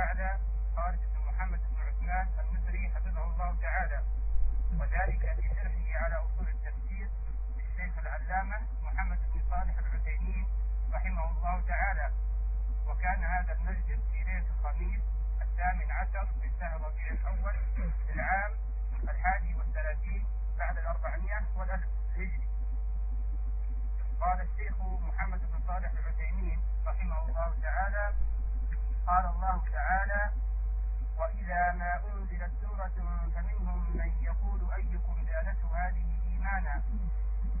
الأعلى خالد بن محمد بن عثمان المصري حفظه الله تعالى وذلك في شرحه على أصول التفسير للشيخ العلامة محمد بن صالح العثيمين رحمه الله تعالى وكان هذا المسجد في ليلة الخميس الثامن عشر من شهر ربيع الأول في العام الحادي والثلاثين بعد الأربعمائة والألف هجري قال الشيخ محمد بن صالح العثيمين رحمه الله تعالى قال الله تعالى وإذا ما أنزلت سورة فمنهم من يقول أيكم زادته هذه إيمانا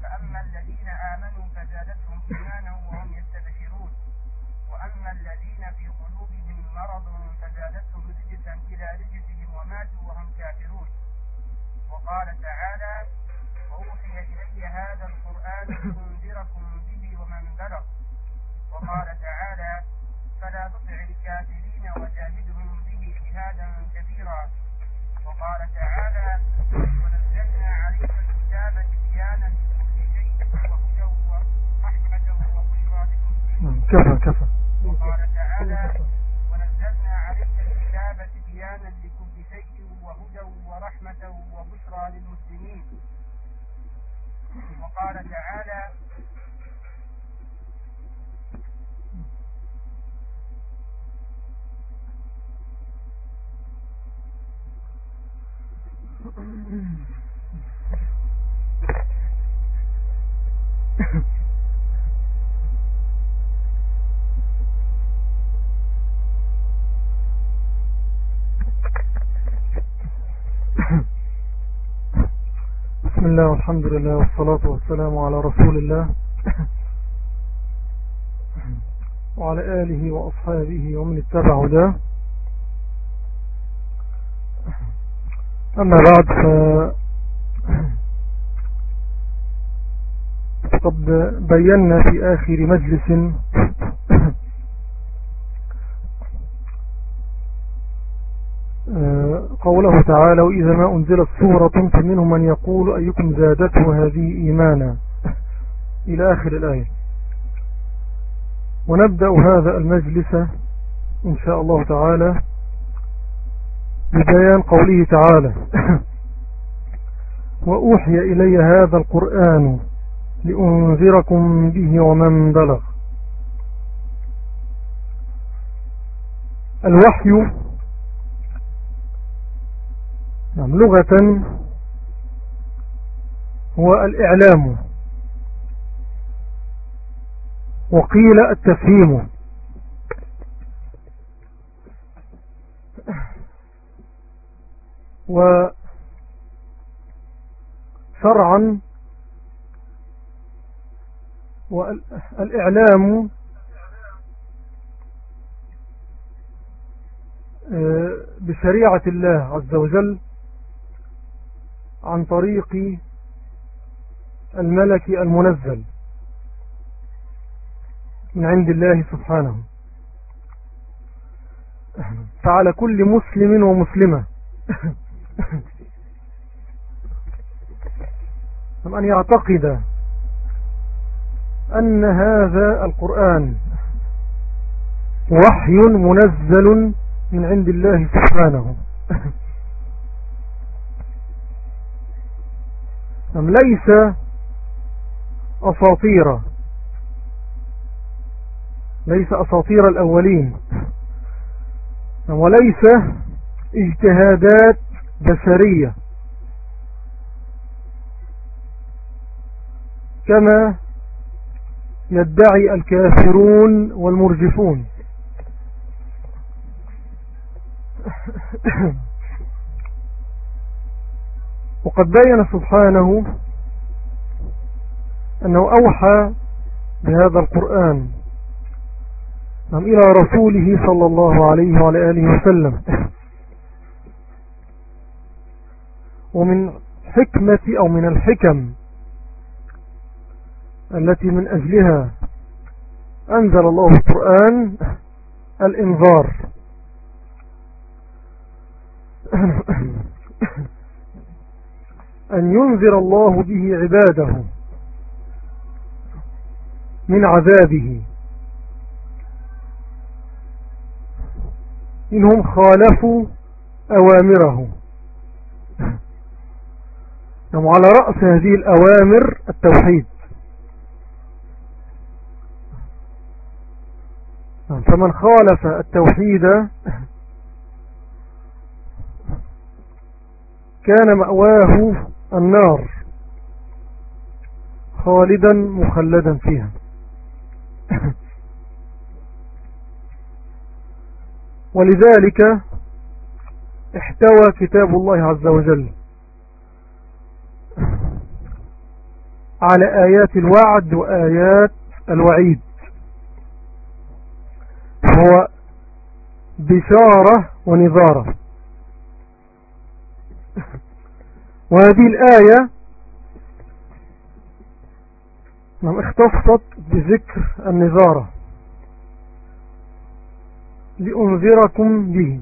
فأما الذين آمنوا فزادتهم إيمانا وهم يستبشرون وأما الذين في قلوبهم مرض فزادتهم رجسا إلى رجسهم وماتوا وهم كافرون وقال تعالى وأوحي إلي هذا القرآن لأنذركم به ومن بلغ وقال تعالى فلا تطع الكافرين وجاهدهم به جهادا كبيرا وقال تعالى ونزلنا عليك الكتاب تبيانا لكل شيء وهدى ورحمة وبشرى للمسلمين كفى كفى وقال ونزلنا عليك الكتاب تبيانا لكل شيء وهدى ورحمة وبشرى للمسلمين. وقال تعالى الله والحمد لله والصلاة والسلام على رسول الله. وعلى آله وأصحابه ومن اتبع ده أما بعد ف قد بينا في آخر مجلس قوله تعالى وإذا ما أنزلت سورة فمنهم من يقول أيكم زادته هذه إيمانا إلى آخر الآية. ونبدأ هذا المجلس إن شاء الله تعالى ببيان قوله تعالى وأوحي إلي هذا القرآن لأنذركم به ومن بلغ. الوحي نعم لغة هو الإعلام. وقيل التفهيم. وشرعا والإعلام آه، بشريعة الله عز وجل. عن طريق الملك المنزل من عند الله سبحانه. فعلى كل مسلم ومسلمة. أن يعتقد أن هذا القرآن وحي منزل من عند الله سبحانه. أم ليس أساطير؟ ليس أساطير الأولين. وليس اجتهادات بشرية. كما يدعي الكافرون والمرجفون. وقد بين سبحانه أنه أوحى بهذا القرآن نعم إلى رسوله صلى الله عليه وعلى آله وسلم. ومن حكمة أو من الحكم التي من أجلها أنزل الله القرآن الإنذار. أن ينذر الله به عباده من عذابه. إنهم خالفوا أوامره نعم على رأس هذه الأوامر التوحيد. نعم فمن خالف التوحيد كان مأواه النار خالدا مخلدا فيها. ولذلك احتوى كتاب الله عز وجل على آيات الوعد وآيات الوعيد. هو بشارة ونظارة. وهذه الآية نعم اختصت بذكر النظارة. لأنذركم به.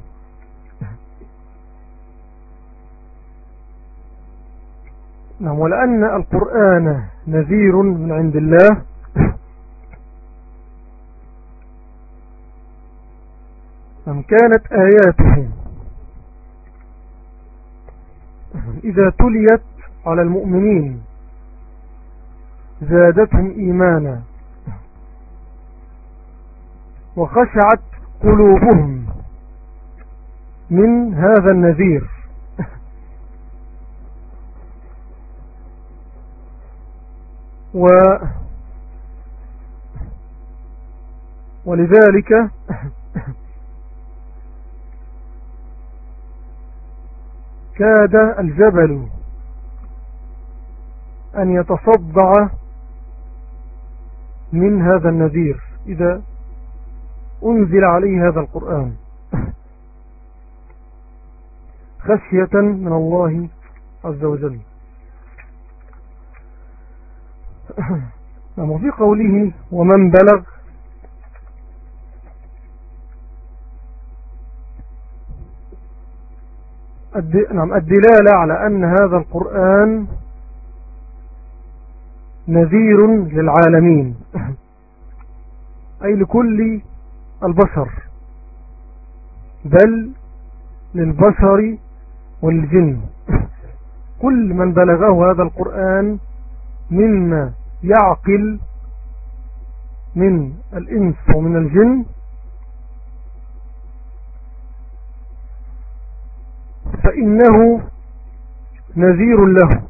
نعم ولأن القرآن نذير من عند الله. نعم كانت آياته إذا تليت على المؤمنين زادتهم إيمانا وخشعت قلوبهم من هذا النذير. و ولذلك كاد الجبل أن يتصدع من هذا النذير إذا أنزل عليه هذا القرآن. خشية من الله عز وجل. نعم وفي قوله ومن بلغ نعم الدلالة على أن هذا القرآن نذير للعالمين. أي لكل البشر. بل للبشر والجن. كل من بلغه هذا القرآن مما يعقل من الإنس ومن الجن فإنه نذير له.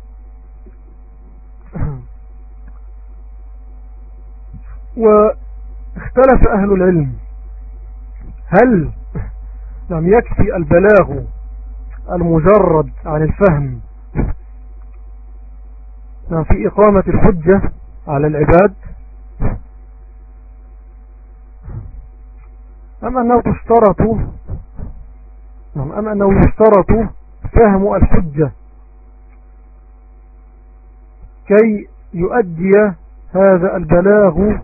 واختلف أهل العلم. هل لم يكفي البلاغ المجرد عن الفهم في إقامة الحجة على العباد؟ أم أنه تشترط أم أنه يشترط فهم الحجة كي يؤدي هذا البلاغ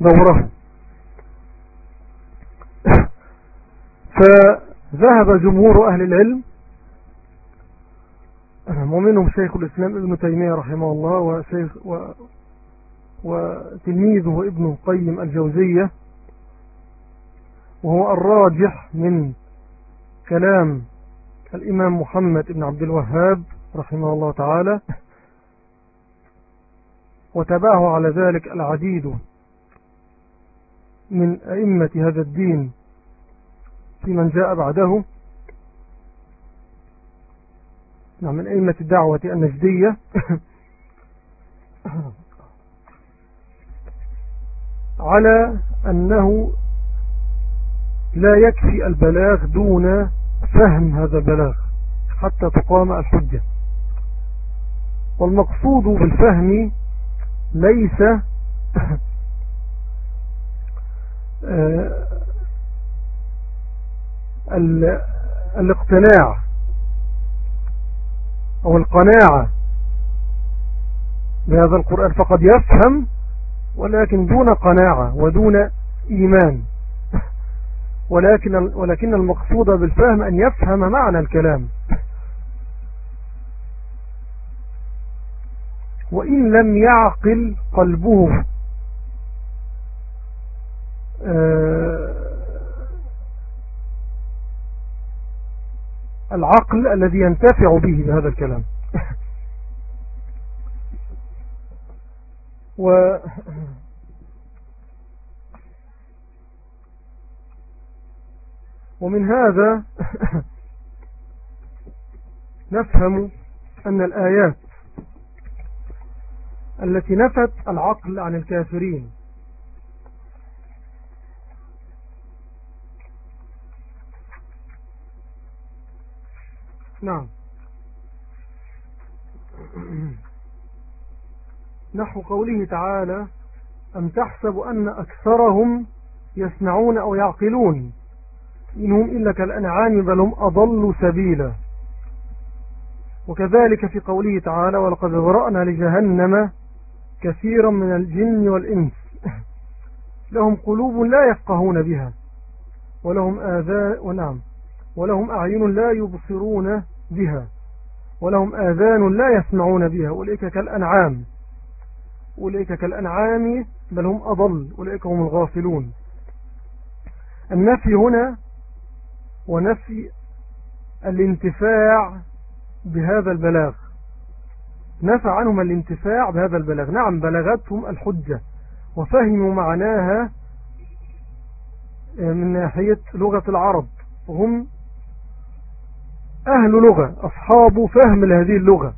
دوره؟ فذهب جمهور أهل العلم ومنهم شيخ الإسلام ابن تيمية رحمه الله وشيخ و وتلميذه ابن القيم الجوزية وهو الراجح من كلام الإمام محمد بن عبد الوهاب رحمه الله تعالى وتبعه على ذلك العديد من أئمة هذا الدين في من جاء بعده. نعم من أئمة الدعوة النجدية. على أنه لا يكفي البلاغ دون فهم هذا البلاغ حتى تقام الحجة. والمقصود بالفهم ليس آه، الاقتناع أو القناعة بهذا القرآن. فقد يفهم ولكن دون قناعة ودون إيمان. ولكن ولكن المقصود بالفهم أن يفهم معنى الكلام. وإن لم يعقل قلبه آه، العقل الذي ينتفع به بهذا الكلام. و ومن هذا نفهم أن الآيات التي نفت العقل عن الكافرين نعم. نحو قوله تعالى أم تحسب أن أكثرهم يسمعون أو يعقلون؟ إنهم إلا كالأنعام بل هم أضلوا سبيلا. وكذلك في قوله تعالى ولقد ذرأنا لجهنم كثيرا من الجن والإنس. لهم قلوب لا يفقهون بها. ولهم آذان ونعم ولهم أعين لا يبصرون بها. ولهم آذان لا يسمعون بها. أولئك كالأنعام. أولئك كالأنعام بل هم أضل. أولئك هم الغافلون. النفي هنا ونفي الانتفاع بهذا البلاغ. نفع عنهم الانتفاع بهذا البلاغ. نعم بلغتهم الحجة وفهموا معناها من ناحية لغة العرب. هم أهل لغة أصحاب فهم لهذه اللغة.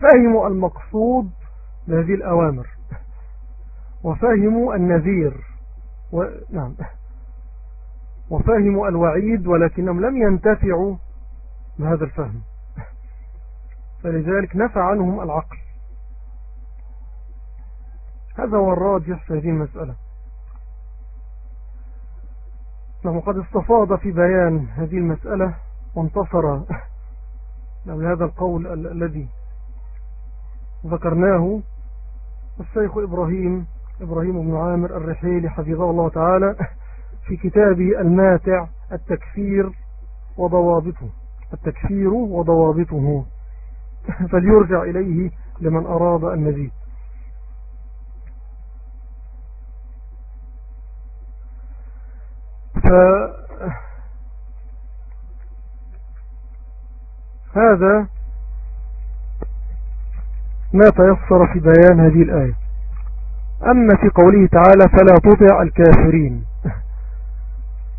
فهموا المقصود بهذه الأوامر. وفهموا النذير. و... نعم. وفهموا الوعيد ولكنهم لم ينتفعوا بهذا الفهم. فلذلك نفع عنهم العقل. هذا هو الراجح في هذه المسألة. نعم قد استفاض في بيان هذه المسألة وانتصر نعم هذا القول الذي ذكرناه الشيخ إبراهيم إبراهيم بن عامر الرحيلي حفظه الله تعالى. في كتابه الماتع التكفير وضوابطه. التكفير وضوابطه. فليرجع إليه لمن أراد المزيد. فهذا ما تيسر في بيان هذه الآية. أما في قوله تعالى فلا تطع الكافرين.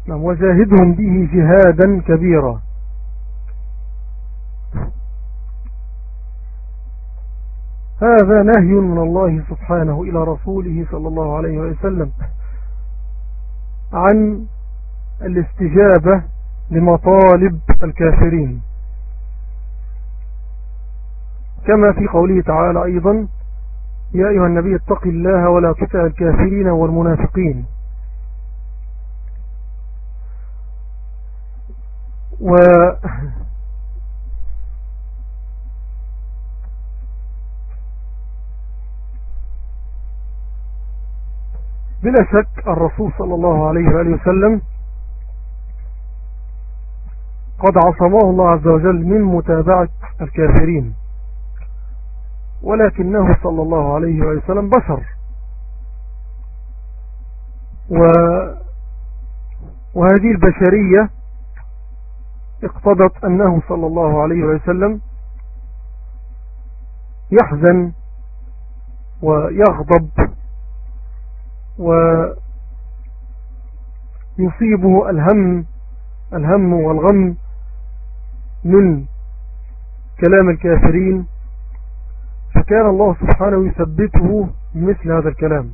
نعم وجاهدهم به جهادا كبيرا. هذا نهي من الله سبحانه إلى رسوله صلى الله عليه وسلم عن الاستجابة لمطالب الكافرين. كما في قوله تعالى أيضا يا أيها النبي اتق الله ولا تطع الكافرين والمنافقين. و بلا شك الرسول صلى الله عليه وآله وسلم قد عصمه الله عز وجل من متابعة الكافرين ولكنه صلى الله عليه وسلم بشر. و وهذه البشرية اقتضت أنه صلى الله عليه وسلم يحزن ويغضب ويصيبه الهم الهم والغم من كلام الكافرين فكان الله سبحانه يثبته مثل هذا الكلام.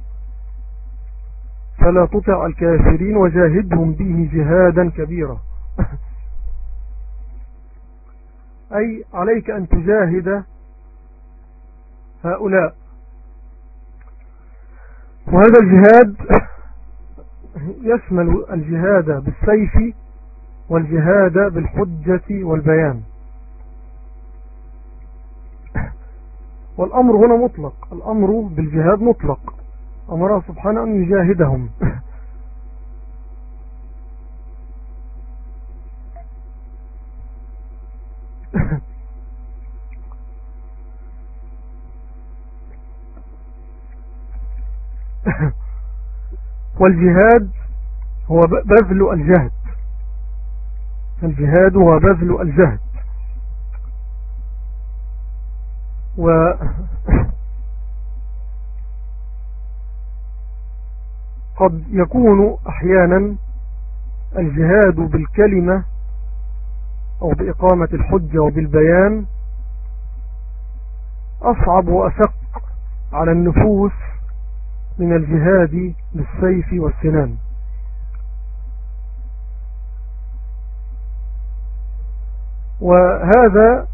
فلا تطع الكافرين وجاهدهم به جهادا كبيرا. أي عليك أن تجاهد هؤلاء. وهذا الجهاد يشمل الجهاد بالسيف والجهاد بالحجة والبيان. والأمر هنا مطلق. الأمر بالجهاد مطلق. أمره سبحانه أن يجاهدهم. والجهاد هو بذل الجهد. الجهاد هو بذل الجهد. و قد يكون أحيانا الجهاد بالكلمة أو بإقامة الحجة وبالبيان أصعب وأشق على النفوس من الجهاد بالسيف والسنان. وهذا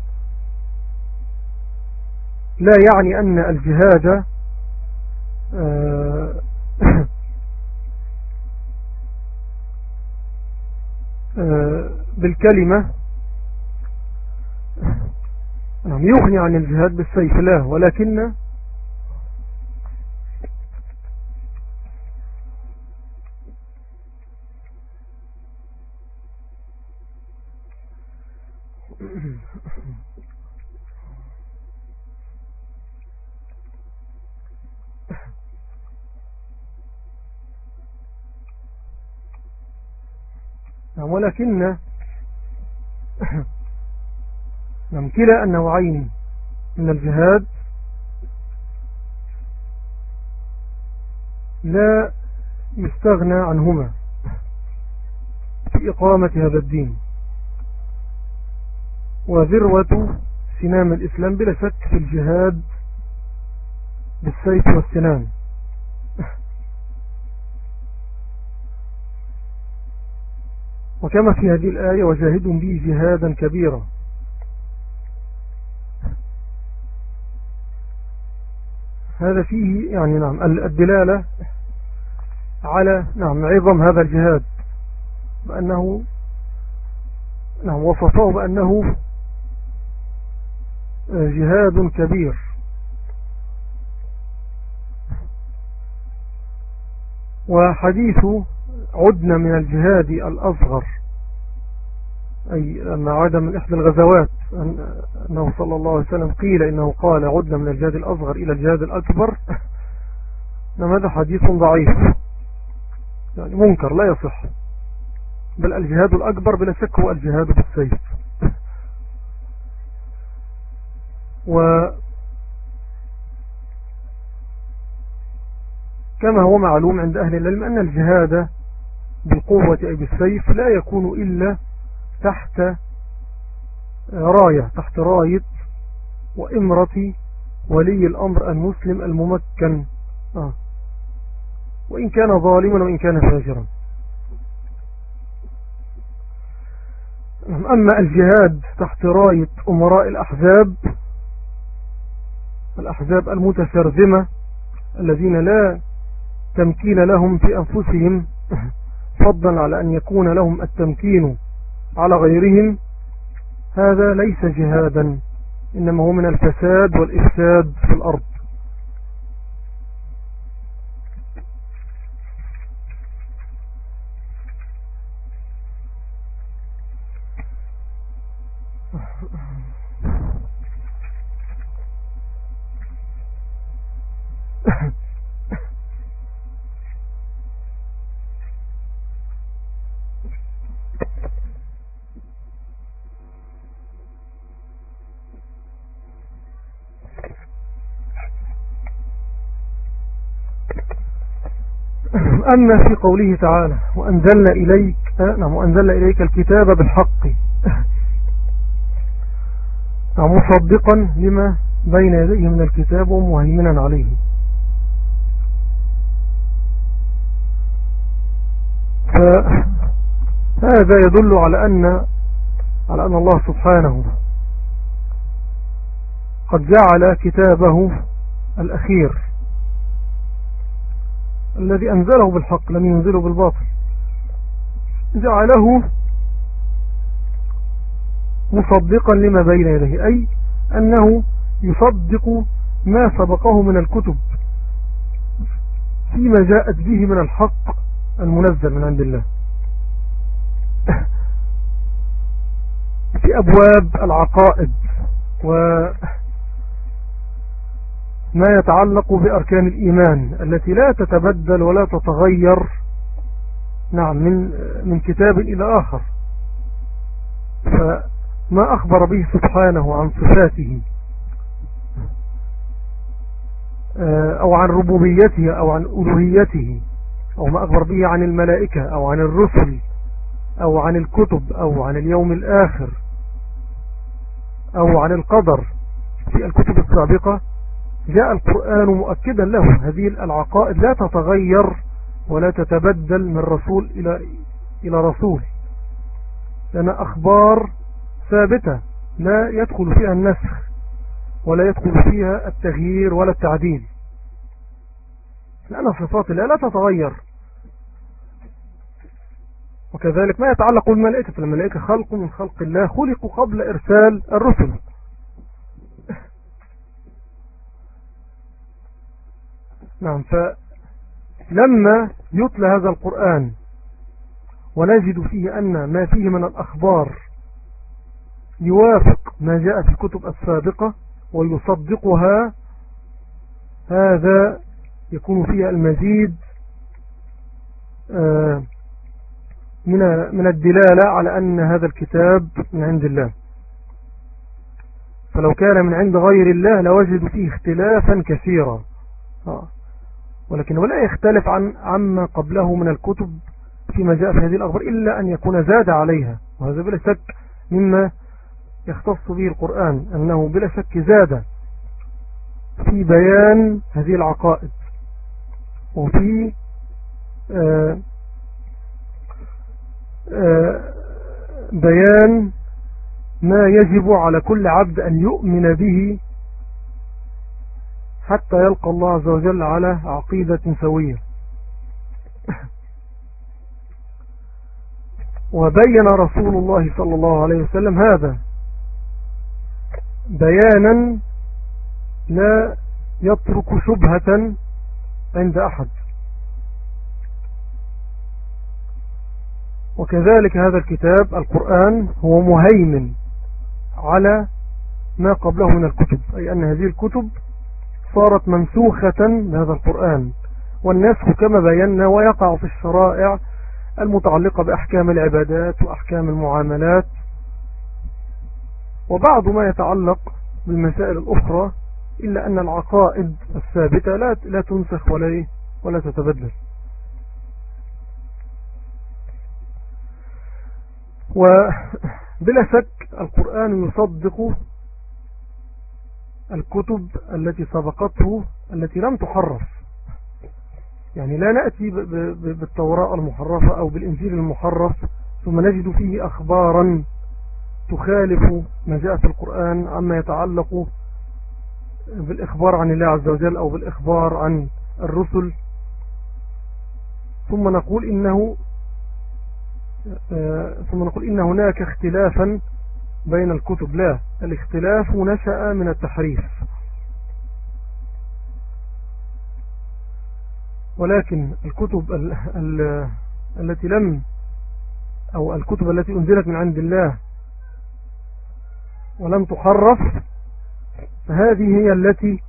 لا يعني أن الجهاد آه، بالكلمة نعم يغني عن الجهاد بالسيف لا ولكن ولكن نعم كلا النوعين من الجهاد. لا يستغنى عنهما في إقامة هذا الدين. وذروة سنام الإسلام بلا شك في الجهاد بالسيف والسنان. وكما في هذه الآية وجاهدوا به جهادا كبيرا. هذا فيه يعني نعم الدلالة على نعم عظم هذا الجهاد بأنه نعم وصفه بأنه جهاد كبير. وحديث عدنا من الجهاد الأصغر أي أن عاد من إحدى الغزوات أنه صلى الله عليه وسلم قيل إنه قال عدنا من الجهاد الأصغر إلى الجهاد الأكبر. هذا حديث ضعيف. يعني منكر لا يصح. بل الجهاد الأكبر بلا شك هو الجهاد بالسيف. و كما هو معلوم عند أهل العلم أن الجهاد بالقوة أي بالسيف لا يكون إلا تحت راية تحت راية وإمرة ولي الأمر المسلم الممكن. آه. وإن كان ظالما وإن كان فاجرا. أما الجهاد تحت راية أمراء الأحزاب الأحزاب المتسرذمة الذين لا تمكين لهم في أنفسهم. فضلا على أن يكون لهم التمكين على غيرهم هذا ليس جهادا إنما هو من الفساد والإفساد في الأرض. أما في قوله تعالى وأنزلنا إليك آه، نعم وأنزلنا إليك الكتاب بالحق. نعم مصدقا لما بين يديه من الكتاب ومهيمنا عليه. فهذا يدل على أن على أن الله سبحانه قد جعل كتابه الأخير. الذي أنزله بالحق لم ينزله بالباطل. جعله مصدقا لما بين يديه أي أنه يصدق ما سبقه من الكتب فيما جاءت به من الحق المنزل من عند الله. في أبواب العقائد و ما يتعلق بأركان الإيمان التي لا تتبدل ولا تتغير. نعم من, من كتاب إلى آخر. فما أخبر به سبحانه عن صفاته آه، أو عن ربوبيته أو عن ألوهيته أو ما أخبر به عن الملائكة أو عن الرسل أو عن الكتب أو عن اليوم الآخر أو عن القدر. في الكتب السابقة جاء القرآن مؤكدا له هذه العقائد لا تتغير ولا تتبدل من رسول إلى, إلى رسول. لأن أخبار ثابتة لا يدخل فيها النسخ ولا يدخل فيها التغيير ولا التعديل. لأن صفات الله لا تتغير. وكذلك ما يتعلق بالملائكة فالملائكة خلق من خلق الله خلقوا قبل إرسال الرسل. نعم فلما يتلى هذا القرآن ونجد فيه أن ما فيه من الأخبار يوافق ما جاء في الكتب السابقة ويصدقها هذا يكون فيها المزيد آه، من من الدلالة على أن هذا الكتاب من عند الله فلو كان من عند غير الله لوجد فيه اختلافا كثيرا آه. ولكن ولا يختلف عن عما قبله من الكتب فيما جاء في هذه الأخبار إلا أن يكون زاد عليها وهذا بلا شك مما يختص به القرآن أنه بلا شك زاد في بيان هذه العقائد وفي آه، آه، بيان ما يجب على كل عبد أن يؤمن به حتى يلقى الله عز وجل على عقيدة سوية. وبين رسول الله صلى الله عليه وسلم هذا بيانا لا يترك شبهة عند أحد. وكذلك هذا الكتاب القرآن هو مهيمن على ما قبله من الكتب أي أن هذه الكتب صارت منسوخة بهذا القرآن والنسخ كما بينا ويقع في الشرائع المتعلقة بأحكام العبادات وأحكام المعاملات. وبعض ما يتعلق بالمسائل الأخرى إلا أن العقائد الثابتة لا, تنسخ ولا, ولا تتبدل. وبلا شك القرآن يصدق الكتب التي سبقته التي لم تحرف يعني لا نأتي بالتوراة المحرفة أو بالإنجيل المحرف ثم نجد فيه أخبارا تخالف ما جاء في القرآن عما يتعلق بالإخبار عن الله عز وجل أو بالإخبار عن الرسل. ثم نقول إنه آه، ثم نقول إن هناك اختلافا بين الكتب. لا. الاختلاف نشأ من التحريف. ولكن الكتب ال ال التي لم أو الكتب التي أنزلت من عند الله ولم تحرف فهذه هي التي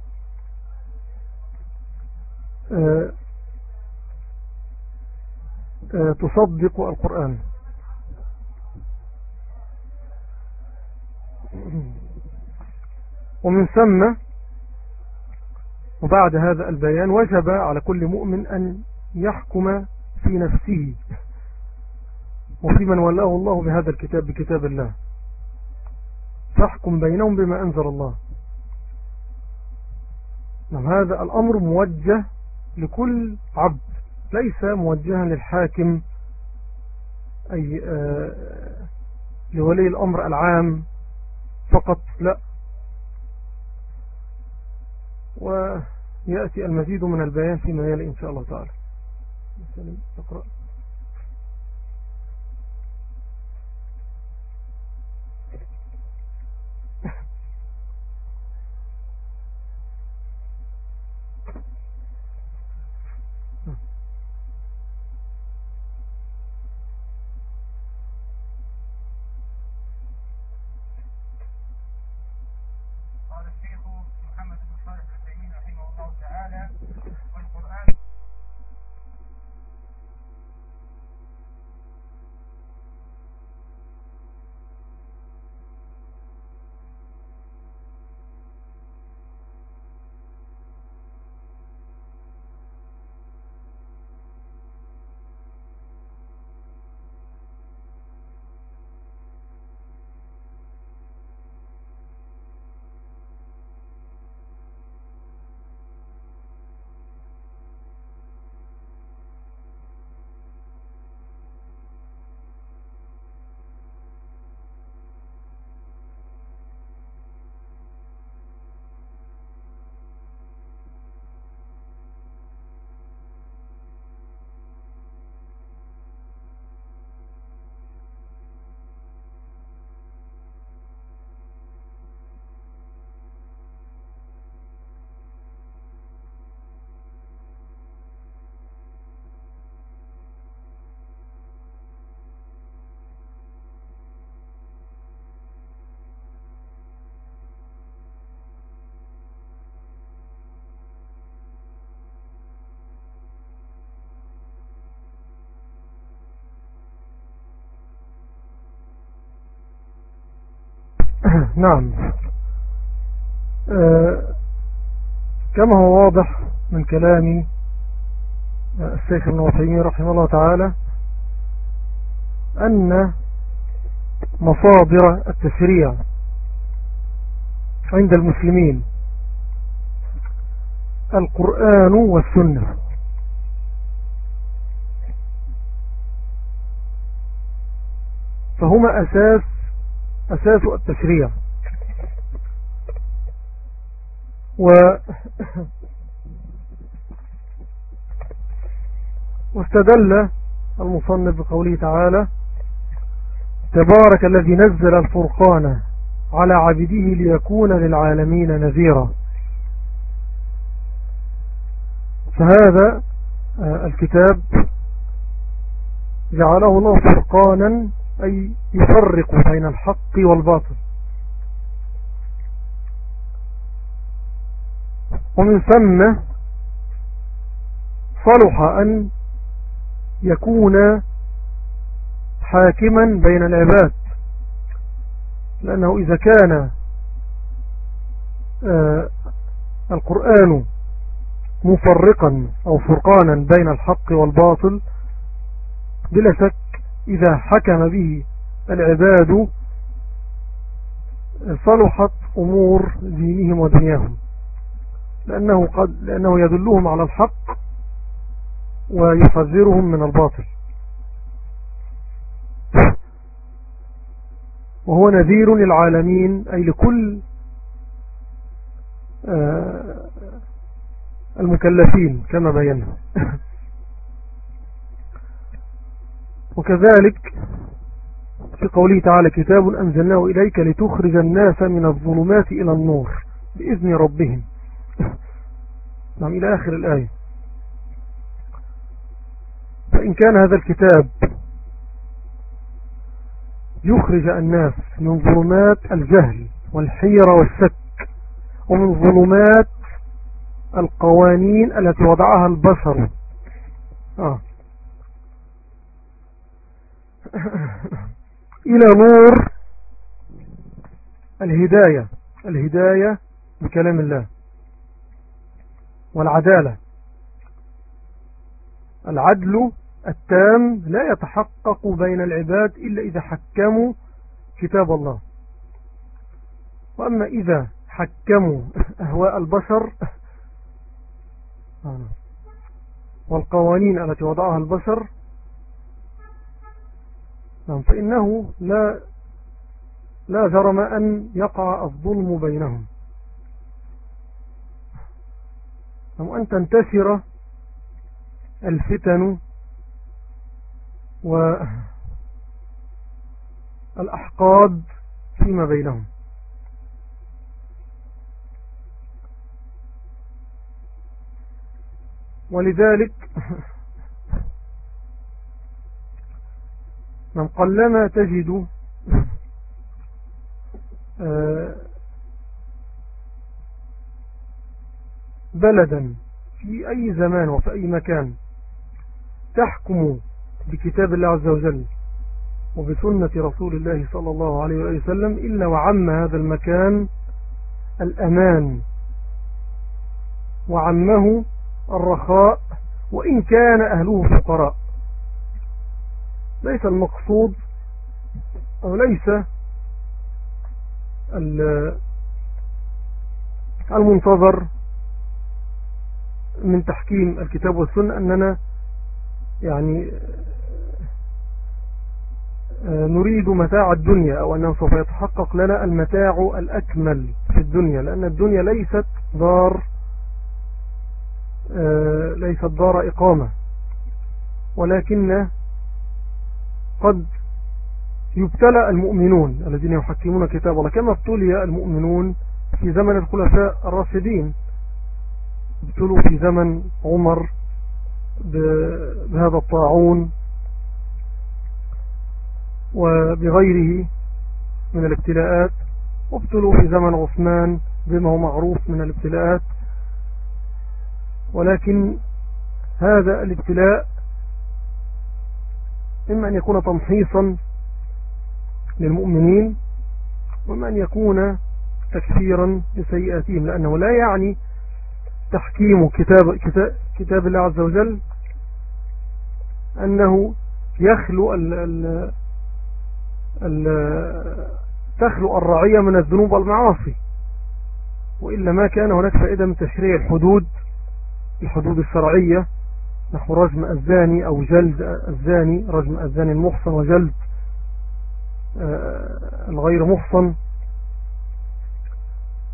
آه، آه، تصدق القرآن. ومن ثم وبعد هذا البيان وجب على كل مؤمن أن يحكم في نفسه وفي من ولاه الله بهذا الكتاب بكتاب الله. فاحكم بينهم بما أنزل الله. نعم هذا الأمر موجه لكل عبد ليس موجها للحاكم أي آه لولي الأمر العام فقط لا. ويأتي المزيد من البيان فيما يلي إن شاء الله تعالى. تقرأ نعم. آه، كما هو واضح من كلام الشيخ ابن رحمه الله تعالى أن مصادر التشريع عند المسلمين القرآن والسنة. فهما أساس أساس التشريع. و واستدل المصنف بقوله تعالى تبارك الذي نزل الفرقان على عبده ليكون للعالمين نذيرا. فهذا آه، الكتاب جعله الله فرقانا أي يفرق بين الحق والباطل. ومن ثم صلح أن يكون حاكما بين العباد. لأنه إذا كان آه، القرآن مفرقا أو فرقانا بين الحق والباطل بلا شك إذا حكم به العباد صلحت أمور دينهم ودنياهم. لأنه, قد لأنه يدلهم على الحق ويحذرهم من الباطل. وهو نذير للعالمين أي لكل آه، المكلفين كما بينا. وكذلك في قوله تعالى كتاب أنزلناه إليك لتخرج الناس من الظلمات إلى النور بإذن ربهم. نعم إلى آخر الآية. فإن كان هذا الكتاب يخرج الناس من ظلمات الجهل والحيرة والشك ومن ظلمات القوانين التي وضعها البشر. آه. إلى نور الهداية الهداية بكلام الله والعدالة. العدل التام لا يتحقق بين العباد إلا إذا حكموا كتاب الله. وأما إذا حكموا أهواء البشر والقوانين التي وضعها البشر فإنه لا لا جرم أن يقع الظلم بينهم. نعم، أن تنتشر الفتن والأحقاد فيما بينهم. ولذلك من قلما تجد آه، بلدا في أي زمان وفي أي مكان تحكم بكتاب الله عز وجل وبسنة رسول الله صلى الله عليه وسلم إلا وعم هذا المكان الأمان وعمه الرخاء وإن كان أهله فقراء. ليس المقصود أو ليس المنتظر من تحكيم الكتاب والسنة أننا يعني آه، نريد متاع الدنيا أو أنه سوف يتحقق لنا المتاع الأكمل في الدنيا لأن الدنيا ليست دار آه، ليست دار إقامة ولكن قد يبتلى المؤمنون الذين يحكمون كتاب الله. كما ابتلي المؤمنون في زمن الخلفاء الراشدين. ابتلوا في زمن عمر بهذا الطاعون وبغيره من الابتلاءات. وابتلوا في زمن عثمان بما هو معروف من الابتلاءات. ولكن هذا الابتلاء إما أن يكون تمحيصا للمؤمنين وما أن يكون تكفيرا لسيئاتهم لأنه لا يعني تحكيم كتاب, كتاب, كتاب الله عز وجل أنه يخلو ال ال ال تخلو الرعية من الذنوب والمعاصي. وإلا ما كان هناك فائدة من تشريع الحدود الحدود الشرعية نحو رجم الزاني أو جلد الزاني رجم الزاني المحصن وجلد آه، الغير محصن.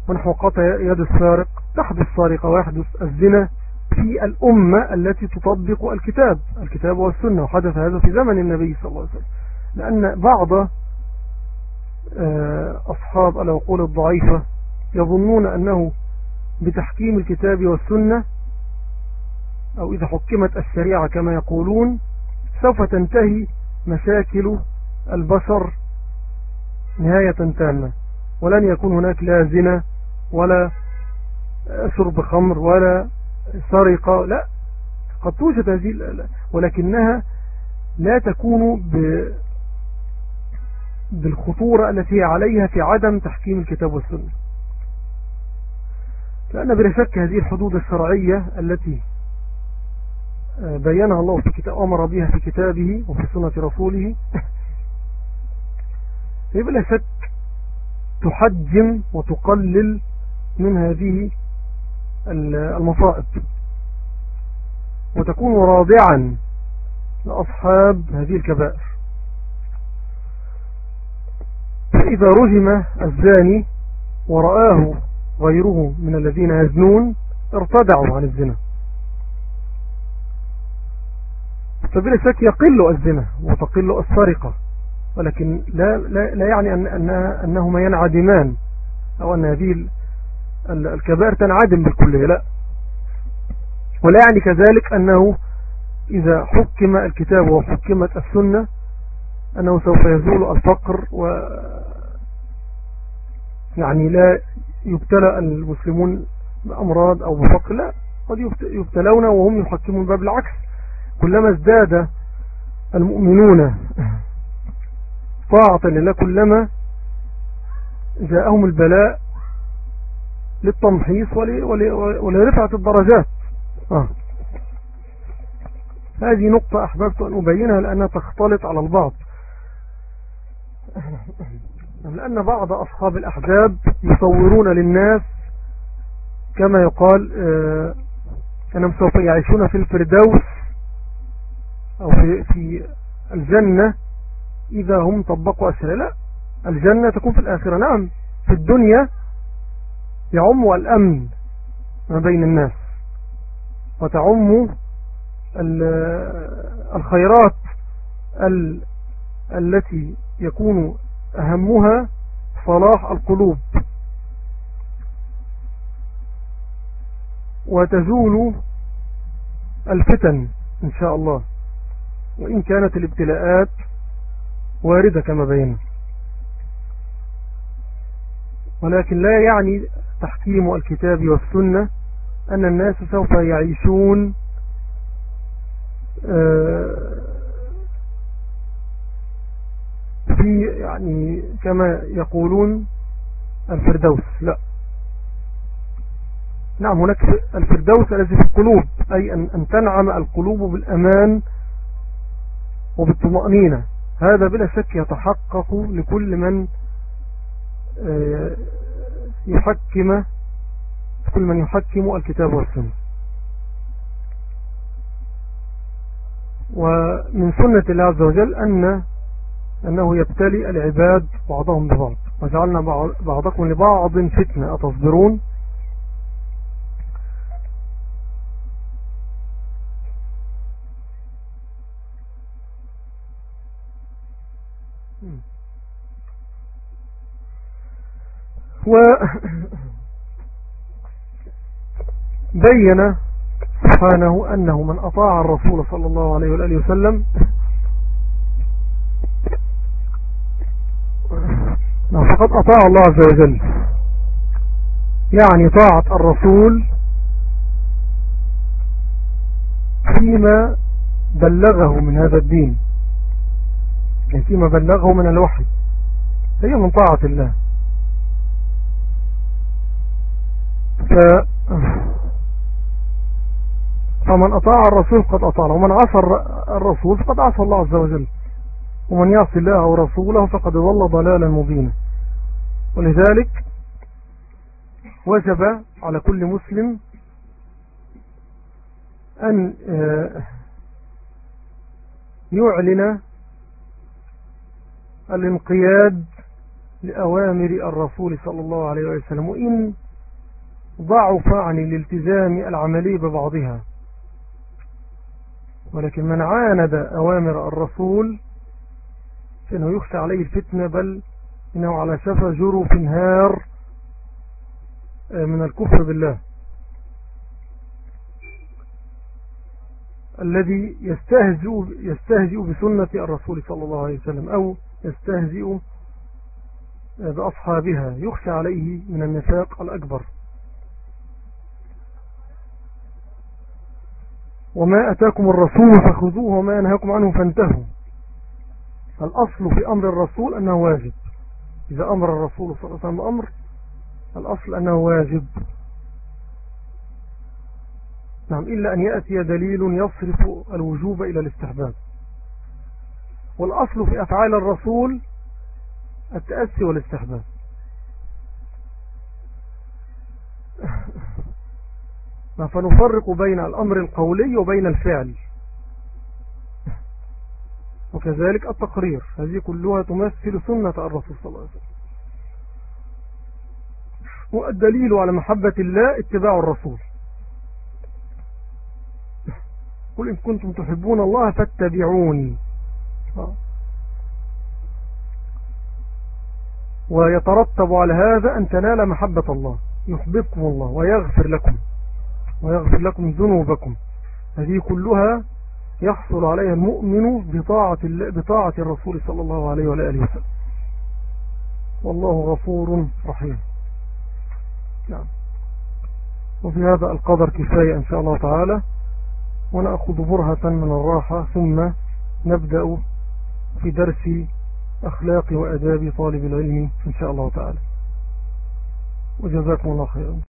ونحو قطع يد السارق تحدث السارقة ويحدث الزنا في الأمة التي تطبق الكتاب الكتاب والسنة. وحدث هذا في زمن النبي صلى الله عليه وسلم. لأن بعض آه، أصحاب العقول الضعيفة يظنون أنه بتحكيم الكتاب والسنة أو إذا حكمت الشريعة كما يقولون سوف تنتهي مشاكل البشر نهاية تامة. ولن يكون هناك لا زنا ولا شرب خمر ولا سرقة لا. قد توجد هذه ولكنها لا تكون بالخطورة التي عليها في عدم تحكيم الكتاب والسنة. لأن بلا شك هذه الحدود الشرعية التي بينها الله في كتاب أمر بها في كتابه وفي سنة رسوله. بلا شك تحجم وتقلل من هذه المصائب. وتكون رادعا لأصحاب هذه الكبائر. فإذا رجم الزاني ورآه غيره من الذين يزنون ارتدعوا عن الزنا. فبلا شك يقل الزنا وتقل السرقة ولكن لا, لا, لا يعني أن أنها أنهما ينعدمان أو أن هذه الكبائر تنعدم بالكلية لا. ولا يعني كذلك أنه إذا حكم الكتاب وحكمت السنة أنه سوف يزول الفقر و يعني لا يبتلى المسلمون بأمراض أو بفقر لا. قد يبتلون وهم يحكمون باب العكس. كلما ازداد المؤمنون طاعة لله كلما جاءهم البلاء للتمحيص ولرفعة الدرجات آه. هذه نقطة أحببت أن أبينها لأنها تختلط على البعض لأن بعض أصحاب الأحزاب يصورون للناس كما يقال آه، أنهم سوف يعيشون في الفردوس أو في, في الجنة إذا هم طبقوا أسرع لا الجنة تكون في الآخرة. نعم في الدنيا يعم الأمن ما بين الناس وتعم الخيرات التي يكون أهمها صلاح القلوب. وتزول الفتن إن شاء الله. وإن كانت الابتلاءات واردة كما بينا ولكن لا يعني تحكيم الكتاب والسنة أن الناس سوف يعيشون آه، في يعني كما يقولون الفردوس. لا. نعم هناك الفردوس الذي في القلوب أي أن تنعم القلوب بالأمان وبالطمأنينة. هذا بلا شك يتحقق لكل من آه، يحكم كل من يحكم الكتاب والسنة. ومن سنة الله عز وجل أن أنه يبتلي العباد بعضهم ببعض. وجعلنا بعضكم لبعض فتنة. أتصبرون وبين سبحانه أنه من أطاع الرسول صلى الله عليه وآله وسلم. فقد أطاع الله عز وجل. يعني طاعة الرسول فيما بلغه من هذا الدين. يعني فيما بلغه من الوحي. هي من طاعة الله. ف فمن أطاع الرسول قد أطاع ومن عصى الرسول فقد عصى الله عز وجل ومن يعصي الله ورسوله فقد ضل ضلالا مبينا. ولذلك وجب على كل مسلم أن آه، يعلن الانقياد لأوامر الرسول صلى الله عليه وسلم وإن ضعف عن الالتزام العملي ببعضها. ولكن من عاند أوامر الرسول فإنه يخشى عليه الفتنة بل إنه على شفا جروف نهار آه، من الكفر بالله. الذي يستهزئ, يستهزئ بسنة الرسول صلى الله عليه وسلم أو يستهزئ بأصحابها يخشى عليه من النفاق الأكبر. وما أتاكم الرسول فخذوه وما أنهاكم عنه فانتهوا. الأصل في أمر الرسول أنه واجب. إذا أمر الرسول صلى الله عليه وسلم أمر الأصل أنه واجب. نعم إلا أن يأتي دليل يصرف الوجوب إلى الاستحباب. والأصل في أفعال الرسول التأسي والاستحباب. فنفرق بين الأمر القولي وبين الفعل. وكذلك التقرير. هذه كلها تمثل سنة الرسول صلى الله عليه وسلم. والدليل على محبة الله اتباع الرسول. قل إن كنتم تحبون الله فاتبعوني. ويترتب على هذا أن تنال محبة الله. يحببكم الله ويغفر لكم. ويغفر لكم ذنوبكم. هذه كلها يحصل عليها المؤمن بطاعة, بطاعة الرسول صلى الله عليه وآله وسلم. والله غفور رحيم. نعم. وفي هذا القدر كفاية إن شاء الله تعالى. ونأخذ برهة من الراحة ثم نبدأ في درس أخلاق وأداب طالب العلم إن شاء الله تعالى. وجزاكم الله خيرا.